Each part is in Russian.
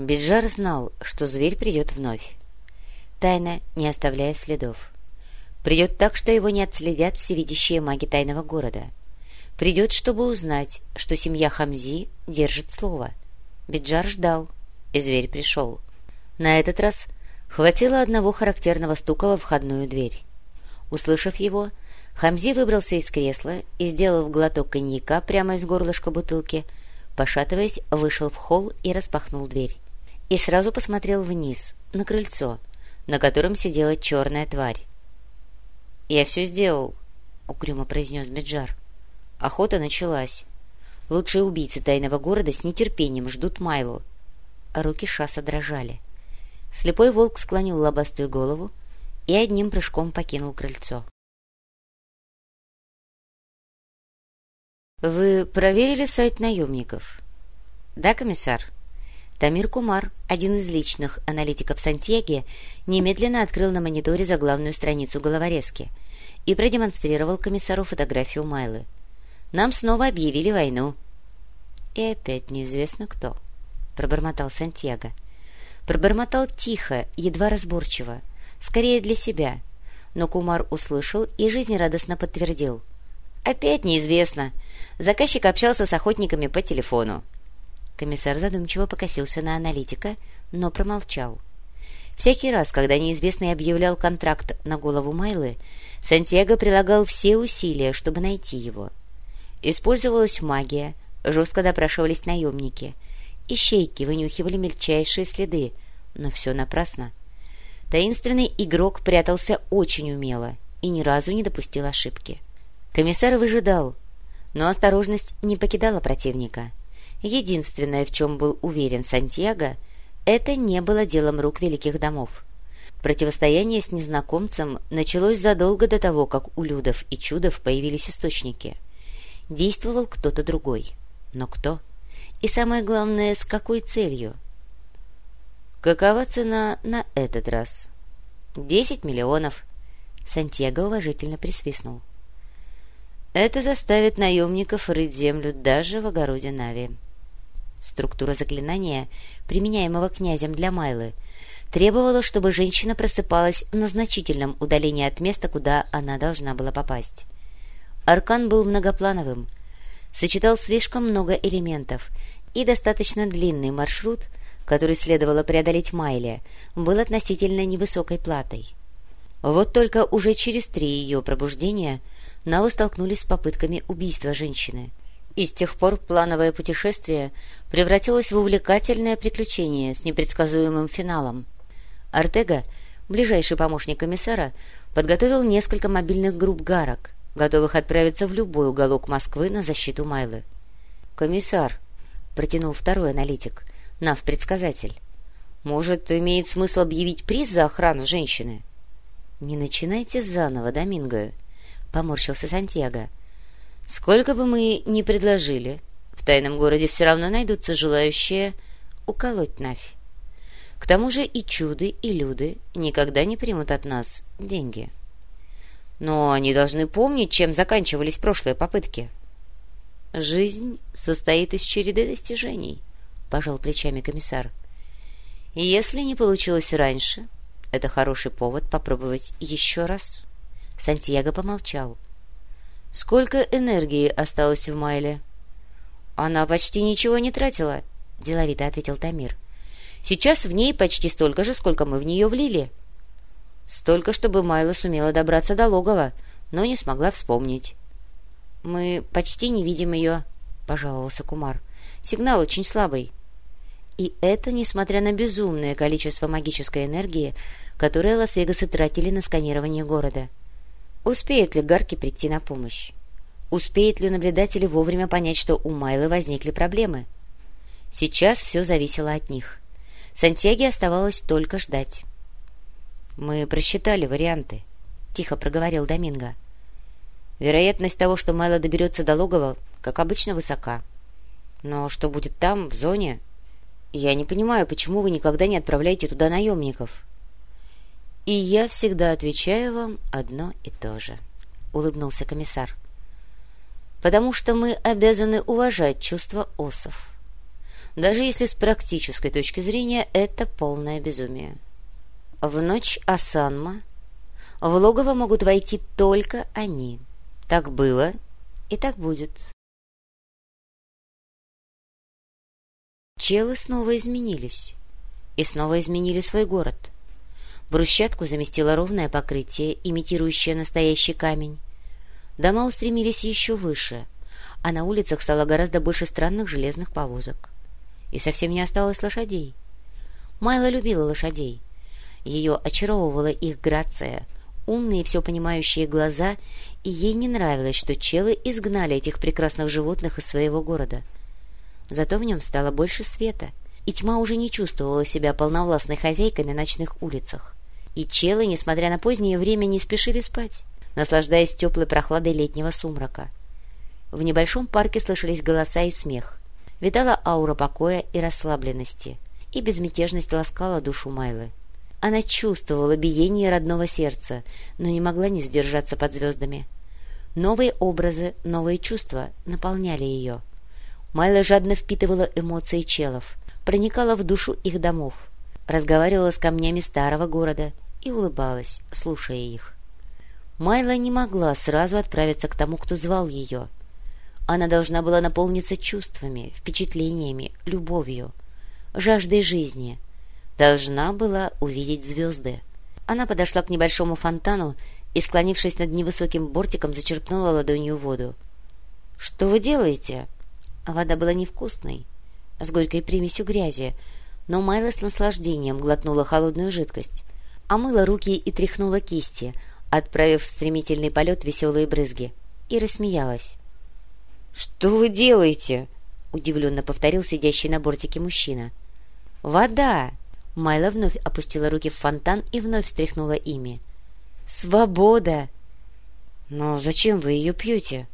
Биджар знал, что зверь придет вновь. Тайно, не оставляя следов. Придет так, что его не отследят всевидящие маги тайного города. Придет, чтобы узнать, что семья Хамзи держит слово. Биджар ждал, и зверь пришел. На этот раз хватило одного характерного стука во входную дверь. Услышав его, Хамзи выбрался из кресла и, сделав глоток коньяка прямо из горлышка бутылки, пошатываясь, вышел в холл и распахнул дверь. И сразу посмотрел вниз, на крыльцо, на котором сидела черная тварь. «Я все сделал», — угрюмо произнес Меджар. Охота началась. Лучшие убийцы тайного города с нетерпением ждут Майлу. А руки Шаса дрожали. Слепой волк склонил лобастую голову и одним прыжком покинул крыльцо. «Вы проверили сайт наемников?» «Да, комиссар». Тамир Кумар, один из личных аналитиков Сантьяги, немедленно открыл на мониторе заглавную страницу головорезки и продемонстрировал комиссару фотографию Майлы. «Нам снова объявили войну». «И опять неизвестно кто», — пробормотал Сантьяго. Пробормотал тихо, едва разборчиво, скорее для себя. Но Кумар услышал и жизнерадостно подтвердил. «Опять неизвестно. Заказчик общался с охотниками по телефону. Комиссар задумчиво покосился на аналитика, но промолчал. Всякий раз, когда неизвестный объявлял контракт на голову Майлы, Сантьяго прилагал все усилия, чтобы найти его. Использовалась магия, жестко допрашивались наемники. Ищейки вынюхивали мельчайшие следы, но все напрасно. Таинственный игрок прятался очень умело и ни разу не допустил ошибки. Комиссар выжидал, но осторожность не покидала противника — Единственное, в чем был уверен Сантьяго, это не было делом рук великих домов. Противостояние с незнакомцем началось задолго до того, как у Людов и Чудов появились источники. Действовал кто-то другой. Но кто? И самое главное, с какой целью? Какова цена на этот раз? Десять миллионов. Сантьяго уважительно присвистнул. Это заставит наемников рыть землю даже в огороде Нави. Структура заклинания, применяемого князем для Майлы, требовала, чтобы женщина просыпалась на значительном удалении от места, куда она должна была попасть. Аркан был многоплановым, сочетал слишком много элементов, и достаточно длинный маршрут, который следовало преодолеть Майле, был относительно невысокой платой. Вот только уже через три ее пробуждения Навы столкнулись с попытками убийства женщины. И с тех пор плановое путешествие превратилось в увлекательное приключение с непредсказуемым финалом. Артега, ближайший помощник комиссара, подготовил несколько мобильных групп гарок, готовых отправиться в любой уголок Москвы на защиту Майлы. «Комиссар», — протянул второй аналитик, Нав-предсказатель, «может, имеет смысл объявить приз за охрану женщины?» «Не начинайте заново, Доминго», — поморщился Сантьяго. Сколько бы мы ни предложили, в тайном городе все равно найдутся желающие уколоть Нафь. К тому же и чуды, и люди никогда не примут от нас деньги. Но они должны помнить, чем заканчивались прошлые попытки. «Жизнь состоит из череды достижений», — пожал плечами комиссар. «Если не получилось раньше, это хороший повод попробовать еще раз». Сантьяго помолчал. — Сколько энергии осталось в Майле? Она почти ничего не тратила, деловито ответил Тамир. Сейчас в ней почти столько же, сколько мы в нее влили. Столько, чтобы Майла сумела добраться до логова, но не смогла вспомнить. Мы почти не видим ее, пожаловался Кумар. Сигнал очень слабый. И это несмотря на безумное количество магической энергии, которое Лас-Вегасы тратили на сканирование города. — Успеют ли Гарки прийти на помощь? Успеют ли наблюдатели вовремя понять, что у Майлы возникли проблемы? Сейчас все зависело от них. Сантьяге оставалось только ждать. «Мы просчитали варианты», — тихо проговорил Доминго. «Вероятность того, что Майла доберется до логова, как обычно, высока. Но что будет там, в зоне? Я не понимаю, почему вы никогда не отправляете туда наемников?» «И я всегда отвечаю вам одно и то же», — улыбнулся комиссар. «Потому что мы обязаны уважать чувства осов. даже если с практической точки зрения это полное безумие. В ночь Асанма в логово могут войти только они. Так было и так будет. Челы снова изменились. И снова изменили свой город. Брусчатку заместило ровное покрытие, имитирующее настоящий камень. Дома устремились еще выше, а на улицах стало гораздо больше странных железных повозок. И совсем не осталось лошадей. Майла любила лошадей. Ее очаровывала их грация, умные все понимающие глаза, и ей не нравилось, что челы изгнали этих прекрасных животных из своего города. Зато в нем стало больше света, и тьма уже не чувствовала себя полновластной хозяйкой на ночных улицах. И челы, несмотря на позднее время, не спешили спать, наслаждаясь теплой прохладой летнего сумрака. В небольшом парке слышались голоса и смех. Витала аура покоя и расслабленности, и безмятежность ласкала душу Майлы. Она чувствовала биение родного сердца, но не могла не сдержаться под звездами. Новые образы, новые чувства наполняли ее. Майла жадно впитывала эмоции челов, проникала в душу их домов, разговаривала с камнями старого города и улыбалась, слушая их. Майла не могла сразу отправиться к тому, кто звал ее. Она должна была наполниться чувствами, впечатлениями, любовью, жаждой жизни. Должна была увидеть звезды. Она подошла к небольшому фонтану и, склонившись над невысоким бортиком, зачерпнула ладонью воду. «Что вы делаете?» Вода была невкусной, с горькой примесью грязи, но Майла с наслаждением глотнула холодную жидкость, омыла руки и тряхнула кисти, отправив в стремительный полет веселые брызги, и рассмеялась. «Что вы делаете?» — удивленно повторил сидящий на бортике мужчина. «Вода!» Майла вновь опустила руки в фонтан и вновь встряхнула ими. «Свобода!» «Но зачем вы ее пьете?»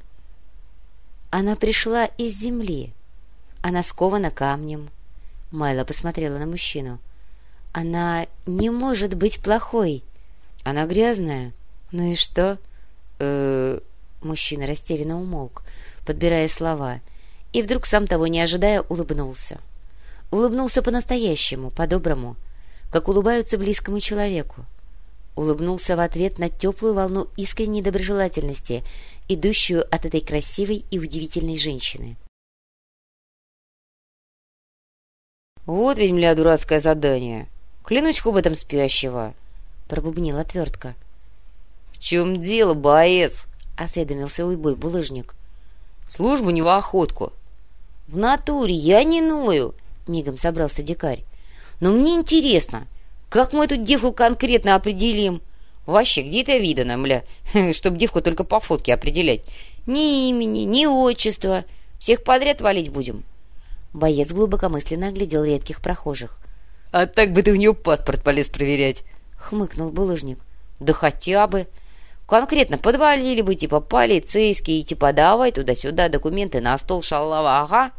«Она пришла из земли. Она скована камнем». Майла посмотрела на мужчину. «Она не может быть плохой. Она грязная. Ну и что?» э Мужчина растерянно умолк, подбирая слова, и вдруг, сам того не ожидая, улыбнулся. Улыбнулся по-настоящему, по-доброму, как улыбаются близкому человеку. Улыбнулся в ответ на теплую волну искренней доброжелательности, идущую от этой красивой и удивительной женщины. «Вот ведь, мля, дурацкое задание! Клянусь хоботом спящего!» — пробубнил отвертка. «В чем дело, боец?» — осведомился уйбой булыжник. «Службу не в охотку». «В натуре я не ною!» — мигом собрался дикарь. «Но мне интересно, как мы эту девку конкретно определим? Вообще, где это видано, мля, чтоб девку только по фотке определять? Ни имени, ни отчества. Всех подряд валить будем». Боец глубокомысленно оглядел редких прохожих. «А так бы ты в нее паспорт полез проверять!» — хмыкнул булыжник. «Да хотя бы!» Конкретно подвалили бы, типа, полицейские, типа, давай туда-сюда документы на стол, шалава, ага.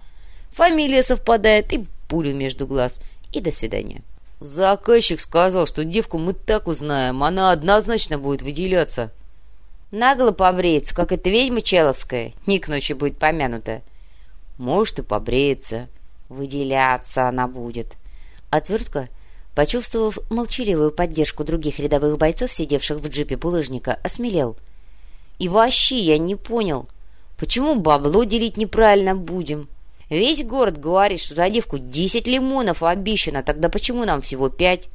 Фамилия совпадает и пулю между глаз. И до свидания. Заказчик сказал, что девку мы так узнаем, она однозначно будет выделяться. Нагло побреется, как эта ведьма Человская, не к ночи будет помянута. Может, и побреется. Выделяться она будет. Отвертка Почувствовав молчаливую поддержку других рядовых бойцов, сидевших в джипе булыжника, осмелел. «И вообще я не понял, почему бабло делить неправильно будем? Весь город говорит, что за девку десять лимонов обещано, тогда почему нам всего пять?»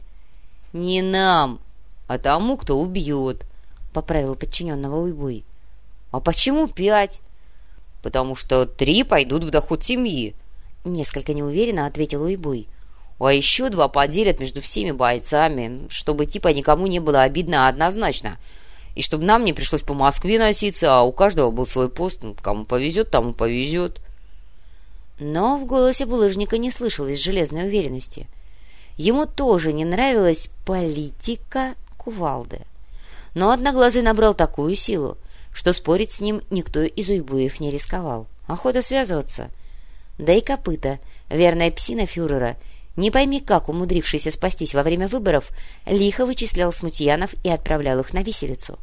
«Не нам, а тому, кто убьет», — поправил подчиненного Уйбуй. «А почему пять?» «Потому что три пойдут в доход семьи», — несколько неуверенно ответил Уйбуй. А еще два поделят между всеми бойцами, чтобы типа никому не было обидно однозначно. И чтобы нам не пришлось по Москве носиться, а у каждого был свой пост. Ну, кому повезет, тому повезет. Но в голосе булыжника не слышалось железной уверенности. Ему тоже не нравилась политика кувалды. Но Одноглазый набрал такую силу, что спорить с ним никто из уйбуев не рисковал. Охота связываться. Да и копыта, верная псина фюрера — не пойми как, умудрившийся спастись во время выборов, лихо вычислял смутьянов и отправлял их на виселицу.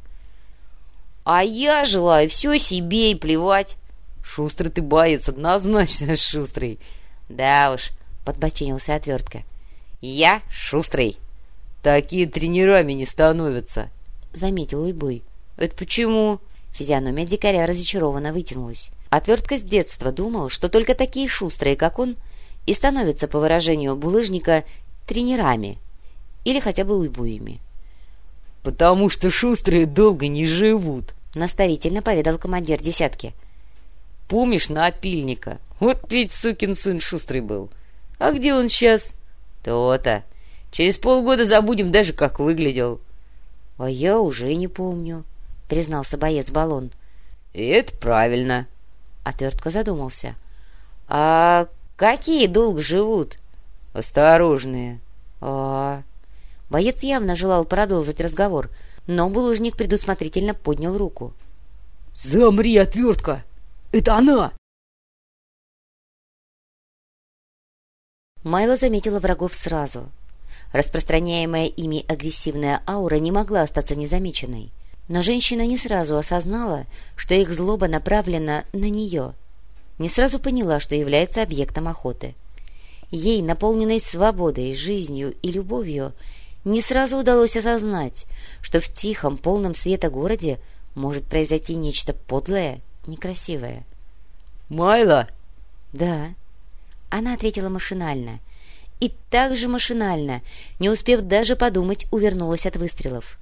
«А я желаю все себе и плевать!» «Шустрый ты боец, однозначно шустрый!» «Да уж, — подбочинился отвертка. «Я шустрый». «Такие тренерами не становятся», — заметил Уйбуй. «Это почему?» Физиономия дикаря разочарованно вытянулась. Отвертка с детства думал, что только такие шустрые, как он, и становятся, по выражению булыжника, тренерами или хотя бы уйбуями. «Потому что шустрые долго не живут», — наставительно поведал командир десятки. «Помнишь напильника? Вот ведь сукин сын шустрый был. А где он сейчас?» «То-то. Через полгода забудем даже, как выглядел». «А я уже не помню», — признался боец Баллон. «И это правильно». Отвертка задумался. «А какие долго живут?» «Осторожные». «А...» Боец явно желал продолжить разговор, но булыжник предусмотрительно поднял руку. «Замри, отвертка! Это она!» Майла заметила врагов сразу. Распространяемая ими агрессивная аура не могла остаться незамеченной. Но женщина не сразу осознала, что их злоба направлена на нее. Не сразу поняла, что является объектом охоты. Ей, наполненной свободой, жизнью и любовью, не сразу удалось осознать, что в тихом, полном света городе может произойти нечто подлое, некрасивое. «Майла!» «Да». Она ответила машинально. И так же машинально, не успев даже подумать, увернулась от выстрелов.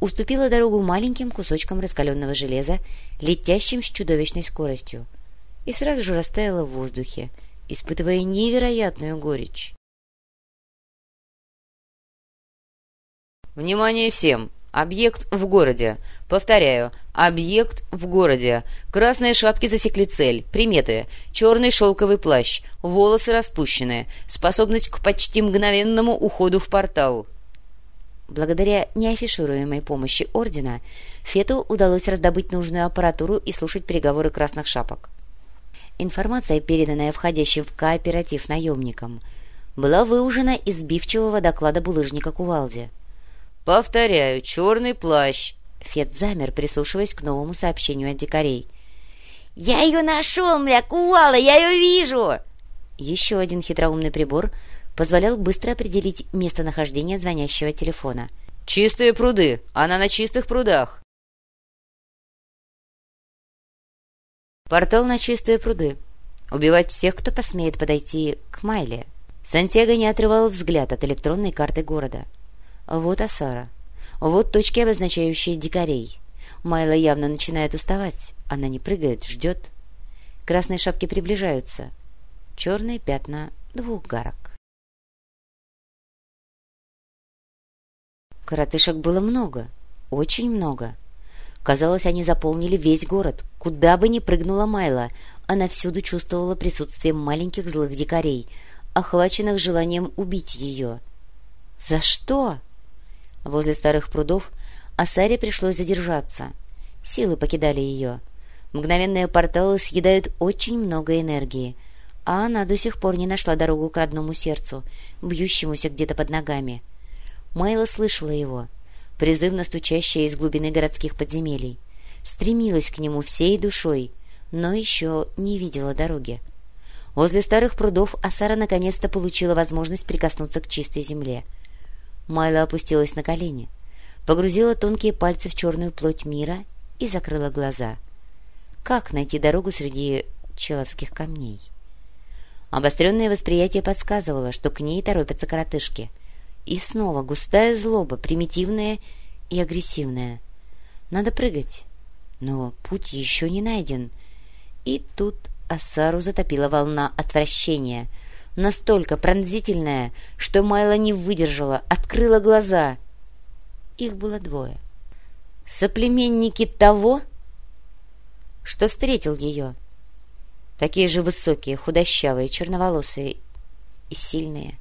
Уступила дорогу маленьким кусочкам раскаленного железа, летящим с чудовищной скоростью, и сразу же растаяла в воздухе, испытывая невероятную горечь. «Внимание всем! Объект в городе. Повторяю, объект в городе. Красные шапки засекли цель. Приметы. Черный шелковый плащ. Волосы распущены. Способность к почти мгновенному уходу в портал». Благодаря неафишируемой помощи Ордена, Фету удалось раздобыть нужную аппаратуру и слушать переговоры красных шапок. Информация, переданная входящим в кооператив наемникам, была выужена из сбивчивого доклада булыжника Кувалди. «Повторяю, черный плащ!» Фет замер, прислушиваясь к новому сообщению от дикарей. «Я ее нашел, мля, Кувала, я ее вижу!» Еще один хитроумный прибор позволял быстро определить местонахождение звонящего телефона. «Чистые пруды! Она на чистых прудах!» Портал на чистые пруды. Убивать всех, кто посмеет подойти к Майле. Сантьяго не отрывал взгляд от электронной карты города. Вот Асара. Вот точки, обозначающие дикарей. Майла явно начинает уставать. Она не прыгает, ждет. Красные шапки приближаются. Черные пятна двух гарок. Коротышек было много. Очень много. Казалось, они заполнили весь город. Куда бы ни прыгнула Майла, она всюду чувствовала присутствие маленьких злых дикарей, охваченных желанием убить ее. «За что?» Возле старых прудов Асаре пришлось задержаться. Силы покидали ее. Мгновенные порталы съедают очень много энергии, а она до сих пор не нашла дорогу к родному сердцу, бьющемуся где-то под ногами. Майла слышала его — призывно стучащая из глубины городских подземелий. Стремилась к нему всей душой, но еще не видела дороги. Возле старых прудов Асара наконец-то получила возможность прикоснуться к чистой земле. Майла опустилась на колени, погрузила тонкие пальцы в черную плоть мира и закрыла глаза. Как найти дорогу среди человских камней? Обостренное восприятие подсказывало, что к ней торопятся коротышки — и снова густая злоба, примитивная и агрессивная. Надо прыгать, но путь еще не найден. И тут Асару затопила волна отвращения, настолько пронзительная, что Майла не выдержала, открыла глаза. Их было двое. Соплеменники того, что встретил ее. Такие же высокие, худощавые, черноволосые и сильные.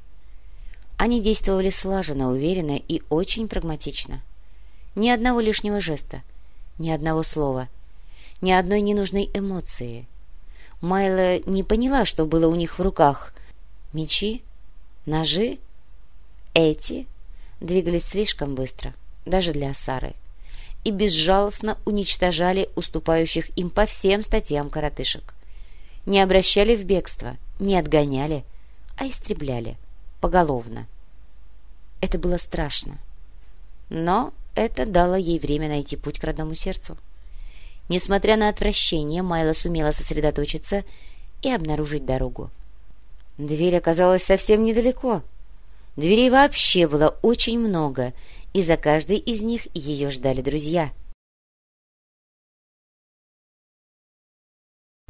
Они действовали слаженно, уверенно и очень прагматично. Ни одного лишнего жеста, ни одного слова, ни одной ненужной эмоции. Майла не поняла, что было у них в руках. Мечи? Ножи? Эти двигались слишком быстро, даже для Сары, и безжалостно уничтожали уступающих им по всем статьям коротышек. Не обращали в бегство, не отгоняли, а истребляли. Поголовно. Это было страшно. Но это дало ей время найти путь к родному сердцу. Несмотря на отвращение, Майла сумела сосредоточиться и обнаружить дорогу. Дверь оказалась совсем недалеко. Дверей вообще было очень много, и за каждой из них ее ждали друзья.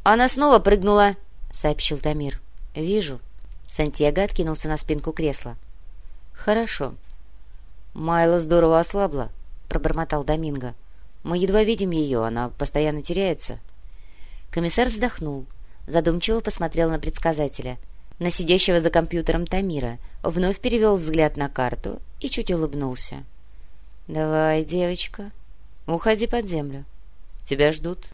«Она снова прыгнула», — сообщил Тамир. «Вижу». Сантьяго откинулся на спинку кресла. «Хорошо. Майла здорово ослабла», — пробормотал Доминго. «Мы едва видим ее, она постоянно теряется». Комиссар вздохнул, задумчиво посмотрел на предсказателя, на сидящего за компьютером Тамира, вновь перевел взгляд на карту и чуть улыбнулся. «Давай, девочка, уходи под землю. Тебя ждут».